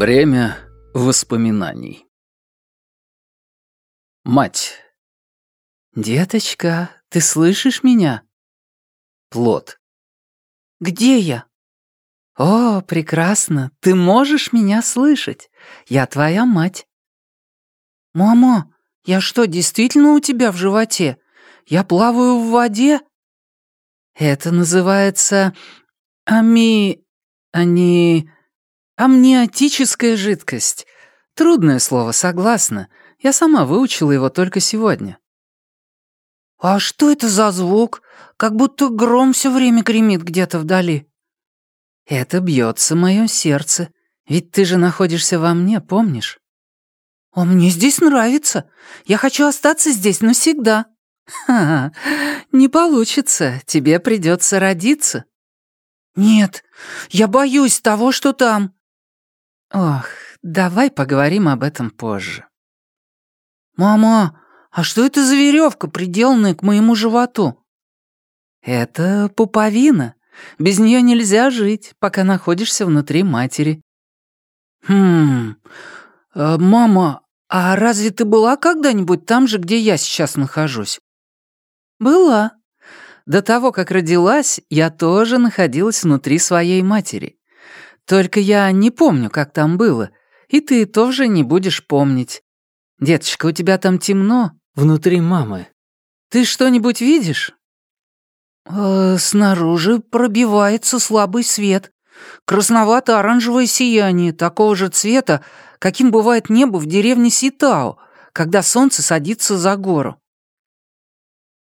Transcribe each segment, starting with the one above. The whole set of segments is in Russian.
Бремя воспоминаний. Мать. «Деточка, ты слышишь меня?» Плод. «Где я?» «О, прекрасно, ты можешь меня слышать. Я твоя мать». «Мама, я что, действительно у тебя в животе? Я плаваю в воде?» «Это называется... ами... они...» Амниотическая жидкость. Трудное слово, согласна. Я сама выучила его только сегодня. А что это за звук? Как будто гром все время гремит где-то вдали. Это бьется мое сердце. Ведь ты же находишься во мне, помнишь? А мне здесь нравится. Я хочу остаться здесь навсегда. Ха, -ха не получится. Тебе придется родиться. Нет, я боюсь того, что там. Ох, давай поговорим об этом позже. Мама, а что это за веревка, приделанная к моему животу? Это пуповина. Без нее нельзя жить, пока находишься внутри матери. Хм, э, мама, а разве ты была когда-нибудь там же, где я сейчас нахожусь? Была. До того, как родилась, я тоже находилась внутри своей матери. Только я не помню, как там было, и ты тоже не будешь помнить. Деточка, у тебя там темно внутри мамы. Ты что-нибудь видишь? Э, снаружи пробивается слабый свет. Красновато-оранжевое сияние такого же цвета, каким бывает небо в деревне Ситао, когда солнце садится за гору.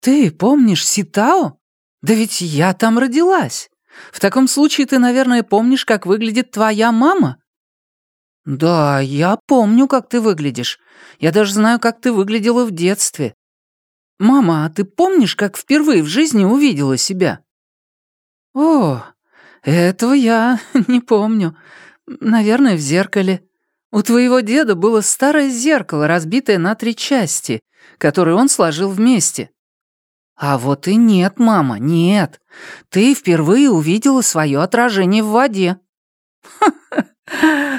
Ты помнишь Ситао? Да ведь я там родилась. В таком случае ты, наверное, помнишь, как выглядит твоя мама?» «Да, я помню, как ты выглядишь. Я даже знаю, как ты выглядела в детстве. Мама, а ты помнишь, как впервые в жизни увидела себя?» «О, этого я не помню. Наверное, в зеркале. У твоего деда было старое зеркало, разбитое на три части, которое он сложил вместе. «А вот и нет, мама, нет. Ты впервые увидела свое отражение в воде».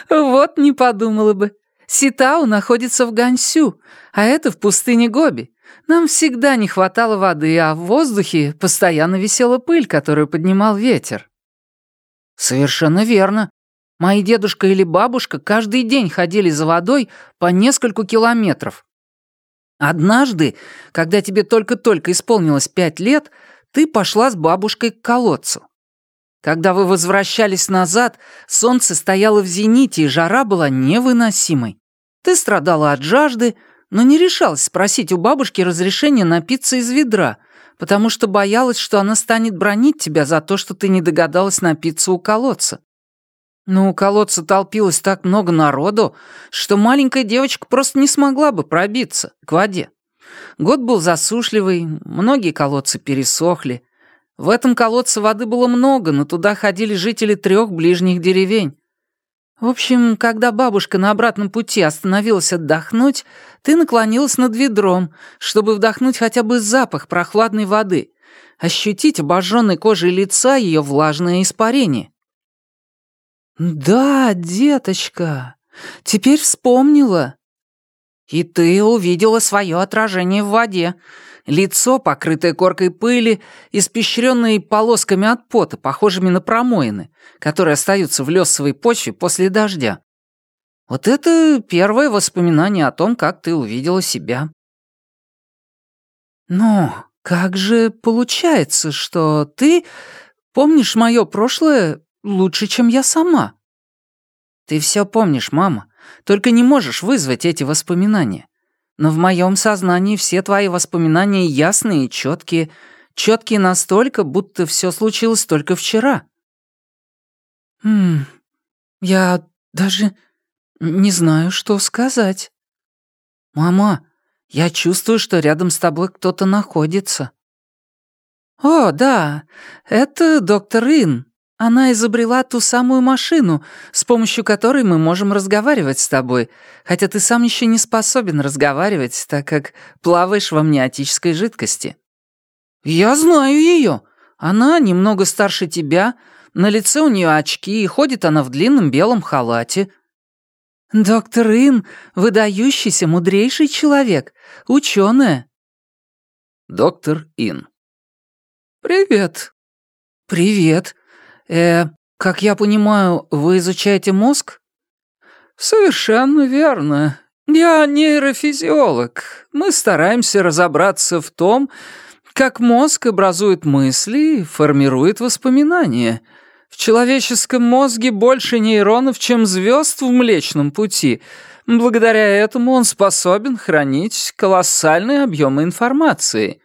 Вот не подумала бы. Ситау находится в Гансю, а это в пустыне Гоби. Нам всегда не хватало воды, а в воздухе постоянно висела пыль, которую поднимал ветер». «Совершенно верно. Мои дедушка или бабушка каждый день ходили за водой по нескольку километров. Однажды, когда тебе только-только исполнилось пять лет, ты пошла с бабушкой к колодцу. Когда вы возвращались назад, солнце стояло в зените, и жара была невыносимой. Ты страдала от жажды, но не решалась спросить у бабушки разрешения напиться из ведра, потому что боялась, что она станет бронить тебя за то, что ты не догадалась напиться у колодца. Но у колодца толпилось так много народу, что маленькая девочка просто не смогла бы пробиться к воде. Год был засушливый, многие колодцы пересохли. В этом колодце воды было много, но туда ходили жители трех ближних деревень. В общем, когда бабушка на обратном пути остановилась отдохнуть, ты наклонилась над ведром, чтобы вдохнуть хотя бы запах прохладной воды, ощутить обожженной кожей лица ее влажное испарение. «Да, деточка, теперь вспомнила». «И ты увидела свое отражение в воде. Лицо, покрытое коркой пыли, испещренное полосками от пота, похожими на промоины, которые остаются в лесовой почве после дождя. Вот это первое воспоминание о том, как ты увидела себя». «Но как же получается, что ты помнишь мое прошлое Лучше, чем я сама. Ты все помнишь, мама, только не можешь вызвать эти воспоминания. Но в моем сознании все твои воспоминания ясные и четкие, четкие настолько, будто все случилось только вчера. Хм, я даже не знаю, что сказать. Мама, я чувствую, что рядом с тобой кто-то находится. О, да, это доктор Ин. Она изобрела ту самую машину, с помощью которой мы можем разговаривать с тобой, хотя ты сам еще не способен разговаривать, так как плаваешь в амниотической жидкости. Я знаю ее. Она немного старше тебя, на лице у нее очки, и ходит она в длинном белом халате. Доктор Ин — выдающийся, мудрейший человек, ученая. Доктор Ин. Привет. Привет. Э, как я понимаю, вы изучаете мозг? Совершенно верно. Я нейрофизиолог. Мы стараемся разобраться в том, как мозг образует мысли и формирует воспоминания — в человеческом мозге больше нейронов, чем звезд в Млечном Пути. Благодаря этому он способен хранить колоссальные объемы информации.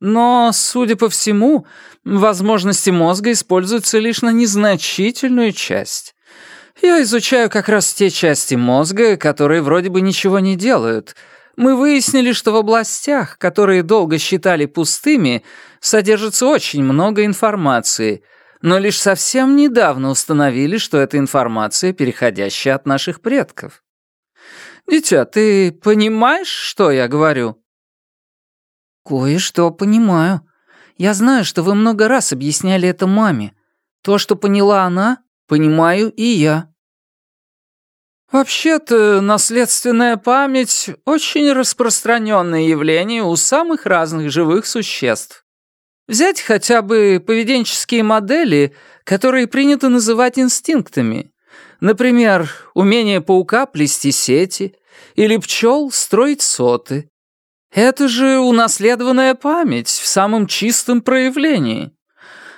Но, судя по всему, возможности мозга используются лишь на незначительную часть. Я изучаю как раз те части мозга, которые вроде бы ничего не делают. Мы выяснили, что в областях, которые долго считали пустыми, содержится очень много информации — но лишь совсем недавно установили, что это информация, переходящая от наших предков. Дитя, ты понимаешь, что я говорю? Кое-что понимаю. Я знаю, что вы много раз объясняли это маме. То, что поняла она, понимаю и я. Вообще-то, наследственная память — очень распространенное явление у самых разных живых существ. Взять хотя бы поведенческие модели, которые принято называть инстинктами. Например, умение паука плести сети или пчел строить соты. Это же унаследованная память в самом чистом проявлении.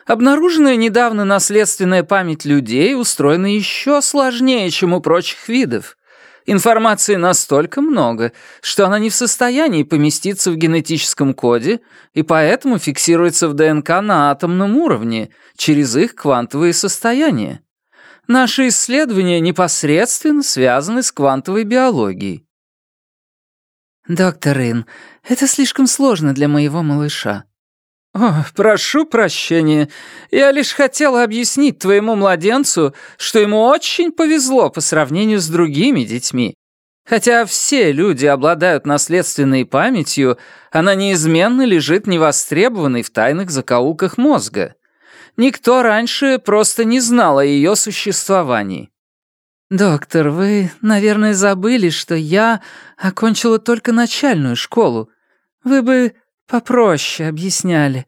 Обнаруженная недавно наследственная память людей устроена еще сложнее, чем у прочих видов. Информации настолько много, что она не в состоянии поместиться в генетическом коде и поэтому фиксируется в ДНК на атомном уровне, через их квантовые состояния. Наши исследования непосредственно связаны с квантовой биологией. «Доктор Ин, это слишком сложно для моего малыша. «О, прошу прощения. Я лишь хотела объяснить твоему младенцу, что ему очень повезло по сравнению с другими детьми. Хотя все люди обладают наследственной памятью, она неизменно лежит невостребованной в тайных закоулках мозга. Никто раньше просто не знал о ее существовании. «Доктор, вы, наверное, забыли, что я окончила только начальную школу. Вы бы Попроще объясняли.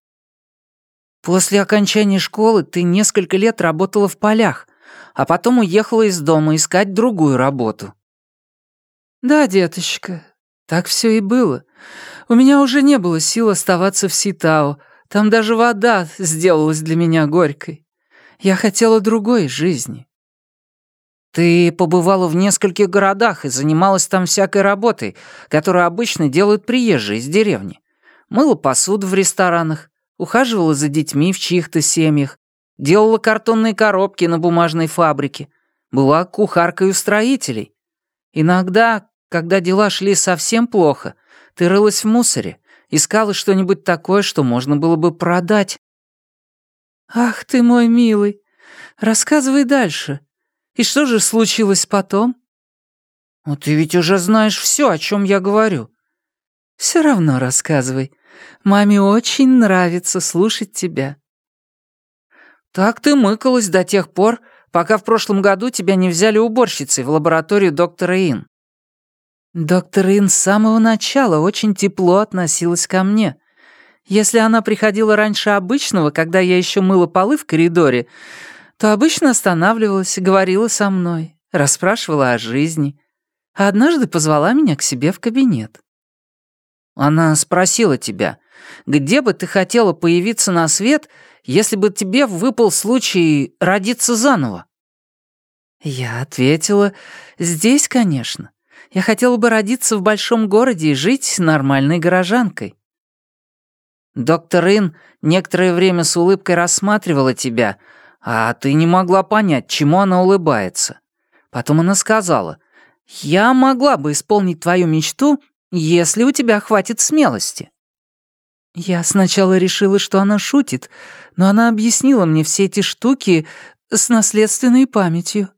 После окончания школы ты несколько лет работала в полях, а потом уехала из дома искать другую работу. Да, деточка, так все и было. У меня уже не было сил оставаться в Ситао. Там даже вода сделалась для меня горькой. Я хотела другой жизни. Ты побывала в нескольких городах и занималась там всякой работой, которую обычно делают приезжие из деревни мыла посуду в ресторанах, ухаживала за детьми в чьих-то семьях, делала картонные коробки на бумажной фабрике, была кухаркой у строителей. Иногда, когда дела шли совсем плохо, ты рылась в мусоре, искала что-нибудь такое, что можно было бы продать. «Ах ты мой милый, рассказывай дальше. И что же случилось потом?» «Ну ты ведь уже знаешь все, о чем я говорю». «Все равно рассказывай. Маме очень нравится слушать тебя». «Так ты мыкалась до тех пор, пока в прошлом году тебя не взяли уборщицей в лабораторию доктора Ин». Доктор Ин с самого начала очень тепло относилась ко мне. Если она приходила раньше обычного, когда я еще мыла полы в коридоре, то обычно останавливалась и говорила со мной, расспрашивала о жизни, а однажды позвала меня к себе в кабинет. Она спросила тебя, где бы ты хотела появиться на свет, если бы тебе выпал случай родиться заново? Я ответила, здесь, конечно. Я хотела бы родиться в большом городе и жить нормальной горожанкой. Доктор Ин некоторое время с улыбкой рассматривала тебя, а ты не могла понять, чему она улыбается. Потом она сказала, «Я могла бы исполнить твою мечту, если у тебя хватит смелости». Я сначала решила, что она шутит, но она объяснила мне все эти штуки с наследственной памятью.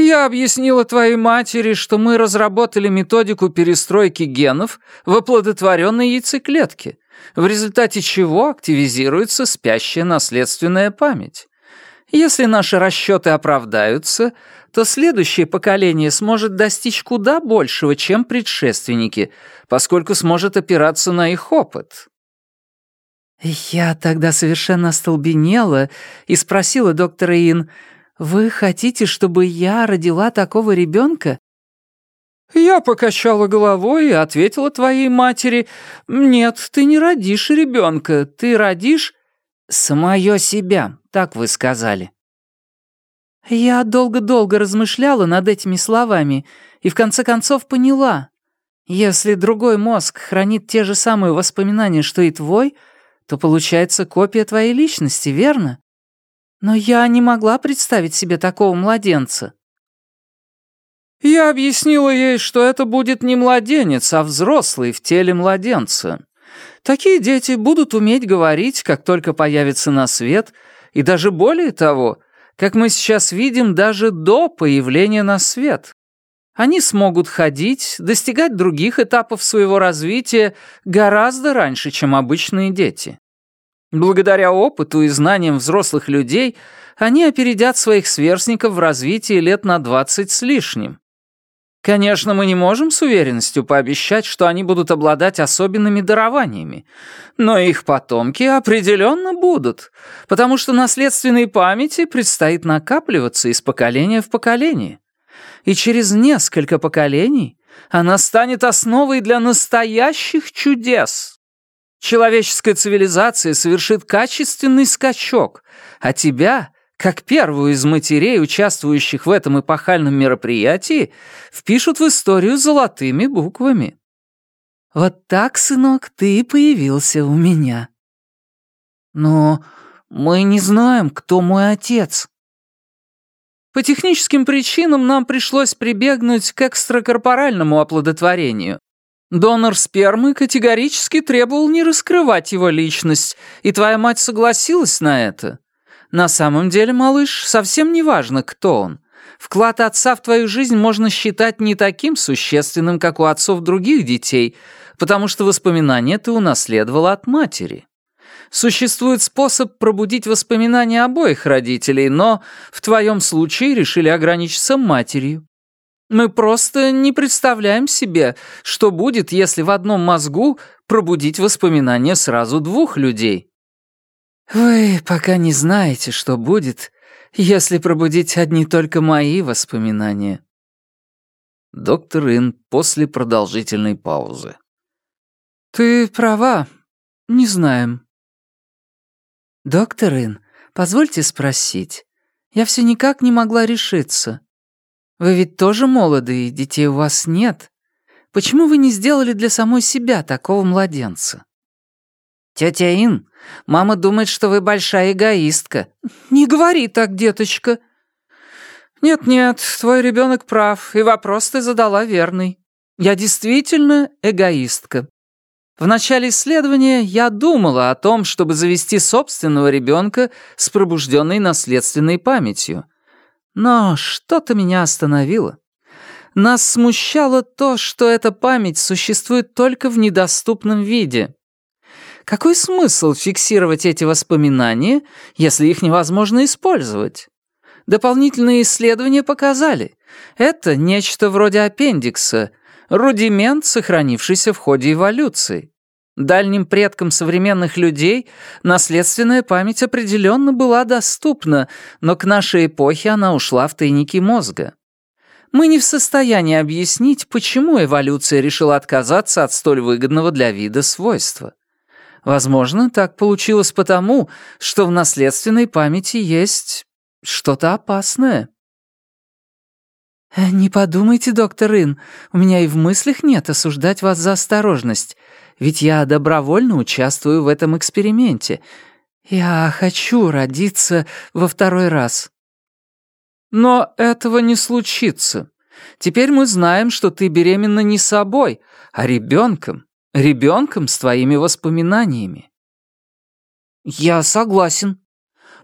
«Я объяснила твоей матери, что мы разработали методику перестройки генов в оплодотворенной яйцеклетке, в результате чего активизируется спящая наследственная память. Если наши расчеты оправдаются, то следующее поколение сможет достичь куда большего, чем предшественники, поскольку сможет опираться на их опыт. Я тогда совершенно остолбенела и спросила доктора Ин, «Вы хотите, чтобы я родила такого ребенка?» Я покачала головой и ответила твоей матери, «Нет, ты не родишь ребенка, ты родишь...» «Самое себя», так вы сказали». Я долго-долго размышляла над этими словами и в конце концов поняла. Если другой мозг хранит те же самые воспоминания, что и твой, то получается копия твоей личности, верно? Но я не могла представить себе такого младенца. Я объяснила ей, что это будет не младенец, а взрослый в теле младенца. Такие дети будут уметь говорить, как только появятся на свет — и даже более того, как мы сейчас видим, даже до появления на свет. Они смогут ходить, достигать других этапов своего развития гораздо раньше, чем обычные дети. Благодаря опыту и знаниям взрослых людей они опередят своих сверстников в развитии лет на 20 с лишним. Конечно, мы не можем с уверенностью пообещать, что они будут обладать особенными дарованиями, но их потомки определенно будут, потому что наследственной памяти предстоит накапливаться из поколения в поколение. И через несколько поколений она станет основой для настоящих чудес. Человеческая цивилизация совершит качественный скачок, а тебя — как первую из матерей, участвующих в этом эпохальном мероприятии, впишут в историю золотыми буквами. Вот так, сынок, ты и появился у меня. Но мы не знаем, кто мой отец. По техническим причинам нам пришлось прибегнуть к экстракорпоральному оплодотворению. Донор спермы категорически требовал не раскрывать его личность, и твоя мать согласилась на это. На самом деле, малыш, совсем не важно, кто он. Вклад отца в твою жизнь можно считать не таким существенным, как у отцов других детей, потому что воспоминания ты унаследовала от матери. Существует способ пробудить воспоминания обоих родителей, но в твоем случае решили ограничиться матерью. Мы просто не представляем себе, что будет, если в одном мозгу пробудить воспоминания сразу двух людей. Вы пока не знаете, что будет, если пробудить одни только мои воспоминания. Доктор Ин после продолжительной паузы. Ты права, не знаем. Доктор Ин, позвольте спросить. Я все никак не могла решиться. Вы ведь тоже молоды, и детей у вас нет. Почему вы не сделали для самой себя такого младенца? Тетя Ин, мама думает, что вы большая эгоистка. Не говори так, деточка. Нет-нет, твой ребенок прав, и вопрос ты задала верный. Я действительно эгоистка. В начале исследования я думала о том, чтобы завести собственного ребенка с пробужденной наследственной памятью. Но что-то меня остановило. Нас смущало то, что эта память существует только в недоступном виде. Какой смысл фиксировать эти воспоминания, если их невозможно использовать? Дополнительные исследования показали, это нечто вроде аппендикса, рудимент, сохранившийся в ходе эволюции. Дальним предкам современных людей наследственная память определенно была доступна, но к нашей эпохе она ушла в тайники мозга. Мы не в состоянии объяснить, почему эволюция решила отказаться от столь выгодного для вида свойства. Возможно, так получилось потому, что в наследственной памяти есть что-то опасное. «Не подумайте, доктор Ин, у меня и в мыслях нет осуждать вас за осторожность, ведь я добровольно участвую в этом эксперименте. Я хочу родиться во второй раз». «Но этого не случится. Теперь мы знаем, что ты беременна не собой, а ребенком. Ребенком с твоими воспоминаниями. Я согласен.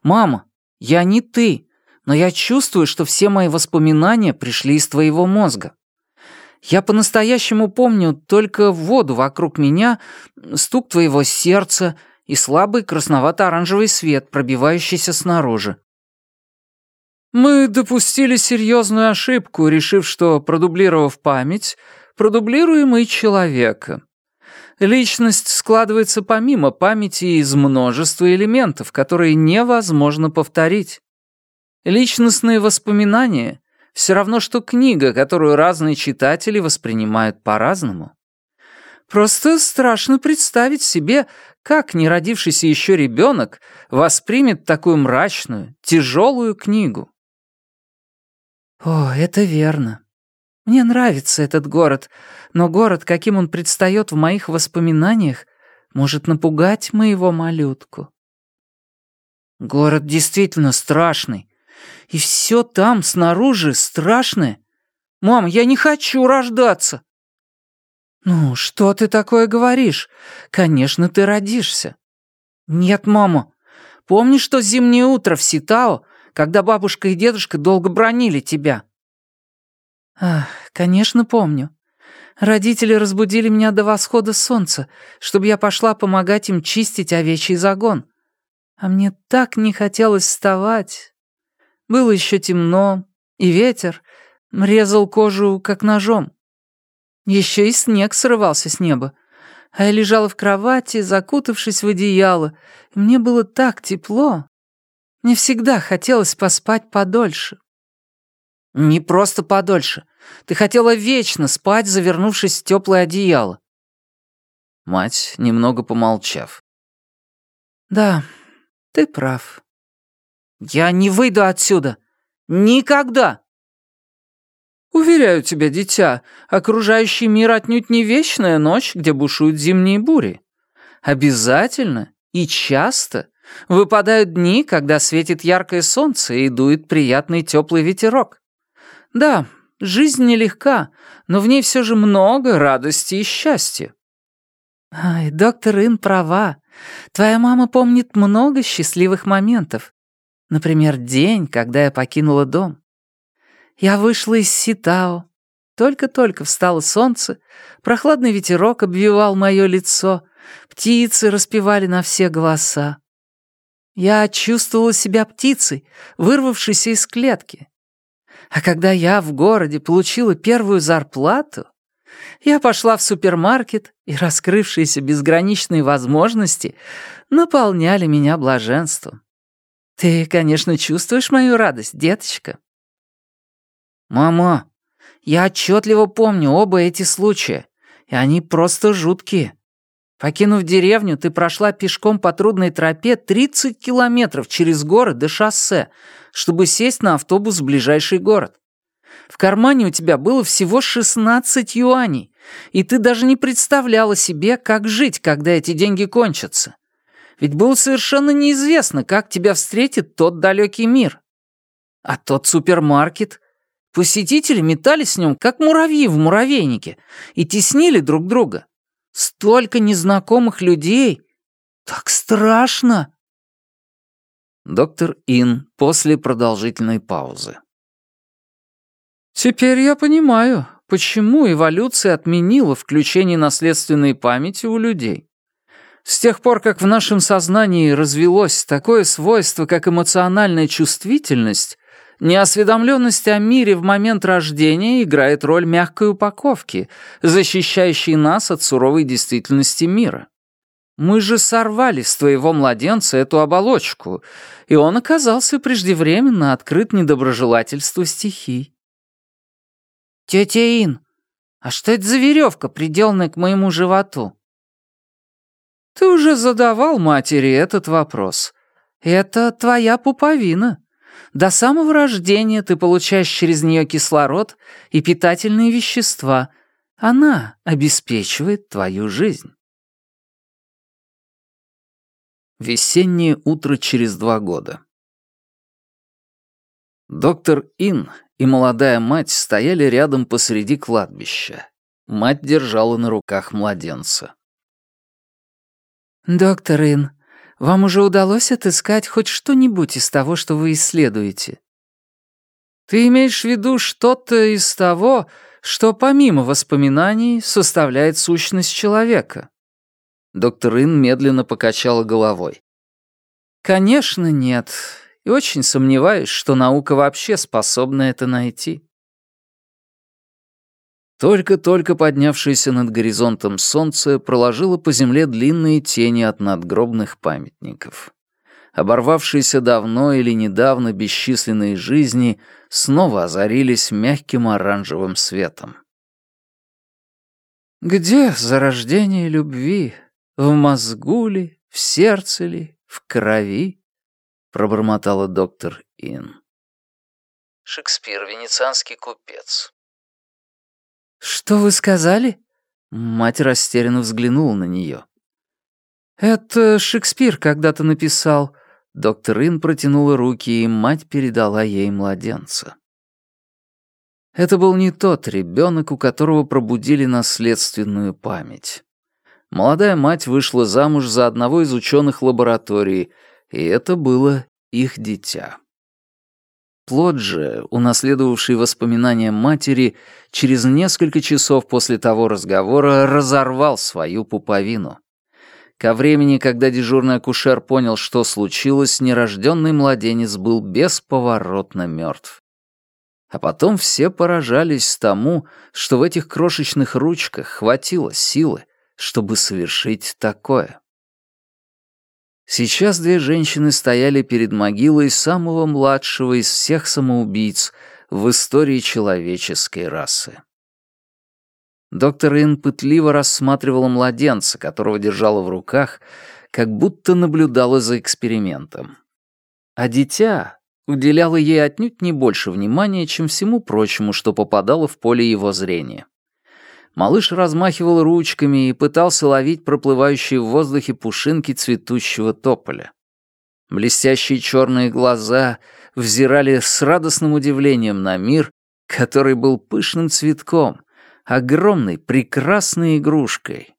Мама, я не ты, но я чувствую, что все мои воспоминания пришли из твоего мозга. Я по-настоящему помню только воду вокруг меня, стук твоего сердца и слабый красновато-оранжевый свет, пробивающийся снаружи. Мы допустили серьезную ошибку, решив, что, продублировав память, продублируем и человека. Личность складывается помимо памяти из множества элементов, которые невозможно повторить. Личностные воспоминания — все равно, что книга, которую разные читатели воспринимают по-разному. Просто страшно представить себе, как неродившийся еще ребенок воспримет такую мрачную, тяжелую книгу. О, это верно. Мне нравится этот город, но город, каким он предстает в моих воспоминаниях, может напугать моего малютку. Город действительно страшный. И все там, снаружи, страшное. Мам, я не хочу рождаться. «Ну, что ты такое говоришь? Конечно, ты родишься». «Нет, мама. Помнишь что зимнее утро в Ситао, когда бабушка и дедушка долго бронили тебя?» «Ах, конечно, помню. Родители разбудили меня до восхода солнца, чтобы я пошла помогать им чистить овечий загон. А мне так не хотелось вставать. Было еще темно, и ветер резал кожу, как ножом. Еще и снег срывался с неба. А я лежала в кровати, закутавшись в одеяло, и мне было так тепло. Мне всегда хотелось поспать подольше. Не просто подольше. Ты хотела вечно спать, завернувшись в теплое одеяло. Мать, немного помолчав. Да, ты прав. Я не выйду отсюда. Никогда. Уверяю тебя, дитя, окружающий мир отнюдь не вечная ночь, где бушуют зимние бури. Обязательно и часто выпадают дни, когда светит яркое солнце и дует приятный теплый ветерок. Да, жизнь нелегка, но в ней все же много радости и счастья. Ай, доктор Ин права. Твоя мама помнит много счастливых моментов. Например, день, когда я покинула дом. Я вышла из Ситао. Только-только встало солнце, прохладный ветерок обвивал мое лицо, птицы распевали на все голоса. Я чувствовала себя птицей, вырвавшейся из клетки. А когда я в городе получила первую зарплату, я пошла в супермаркет, и раскрывшиеся безграничные возможности наполняли меня блаженством. Ты, конечно, чувствуешь мою радость, деточка? «Мама, я отчетливо помню оба эти случая, и они просто жуткие. Покинув деревню, ты прошла пешком по трудной тропе 30 километров через горы до шоссе, чтобы сесть на автобус в ближайший город. В кармане у тебя было всего 16 юаней, и ты даже не представляла себе, как жить, когда эти деньги кончатся. Ведь было совершенно неизвестно, как тебя встретит тот далекий мир. А тот супермаркет, Посетители метались в нем, как муравьи в муравейнике, и теснили друг друга. Столько незнакомых людей. Так страшно. Доктор Ин после продолжительной паузы. Теперь я понимаю, почему эволюция отменила включение наследственной памяти у людей. С тех пор, как в нашем сознании развелось такое свойство, как эмоциональная чувствительность, Неосведомленность о мире в момент рождения играет роль мягкой упаковки, защищающей нас от суровой действительности мира. Мы же сорвали с твоего младенца эту оболочку, и он оказался преждевременно открыт недоброжелательству стихий. «Тетя Ин, а что это за веревка, приделанная к моему животу?» «Ты уже задавал матери этот вопрос. Это твоя пуповина», до самого рождения ты получаешь через нее кислород и питательные вещества. Она обеспечивает твою жизнь. Весеннее утро через два года. Доктор Ин и молодая мать стояли рядом посреди кладбища. Мать держала на руках младенца. «Доктор Ин, вам уже удалось отыскать хоть что-нибудь из того, что вы исследуете? Ты имеешь в виду что-то из того, что помимо воспоминаний составляет сущность человека? Доктор Ин медленно покачала головой. Конечно, нет. И очень сомневаюсь, что наука вообще способна это найти. Только-только поднявшееся над горизонтом солнце проложило по земле длинные тени от надгробных памятников. Оборвавшиеся давно или недавно бесчисленные жизни снова озарились мягким оранжевым светом. Где зарождение любви? В мозгу ли, в сердце ли, в крови? Пробормотала доктор Ин. Шекспир, венецианский купец. «Что вы сказали?» Мать растерянно взглянула на нее. «Это Шекспир когда-то написал». Доктор Ин протянула руки, и мать передала ей младенца. Это был не тот ребенок, у которого пробудили наследственную память. Молодая мать вышла замуж за одного из ученых лаборатории, и это было их дитя. Плод же, унаследовавший воспоминания матери, через несколько часов после того разговора разорвал свою пуповину. Ко времени, когда дежурный акушер понял, что случилось, нерожденный младенец был бесповоротно мертв. А потом все поражались тому, что в этих крошечных ручках хватило силы, чтобы совершить такое. Сейчас две женщины стояли перед могилой самого младшего из всех самоубийц в истории человеческой расы. Доктор Ин пытливо рассматривала младенца, которого держала в руках, как будто наблюдала за экспериментом. А дитя уделяло ей отнюдь не больше внимания, чем всему прочему, что попадало в поле его зрения. Малыш размахивал ручками и пытался ловить проплывающие в воздухе пушинки цветущего тополя. Блестящие черные глаза взирали с радостным удивлением на мир, который был пышным цветком, огромной, прекрасной игрушкой.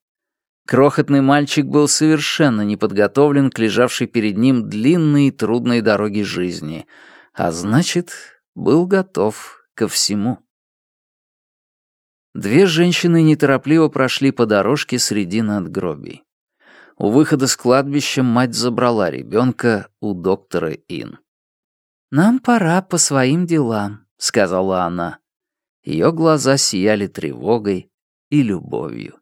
Крохотный мальчик был совершенно не подготовлен к лежавшей перед ним длинной и трудной дороге жизни, а значит, был готов ко всему. Две женщины неторопливо прошли по дорожке среди надгробий. У выхода с кладбища мать забрала ребенка у доктора Ин. «Нам пора по своим делам», — сказала она. Ее глаза сияли тревогой и любовью.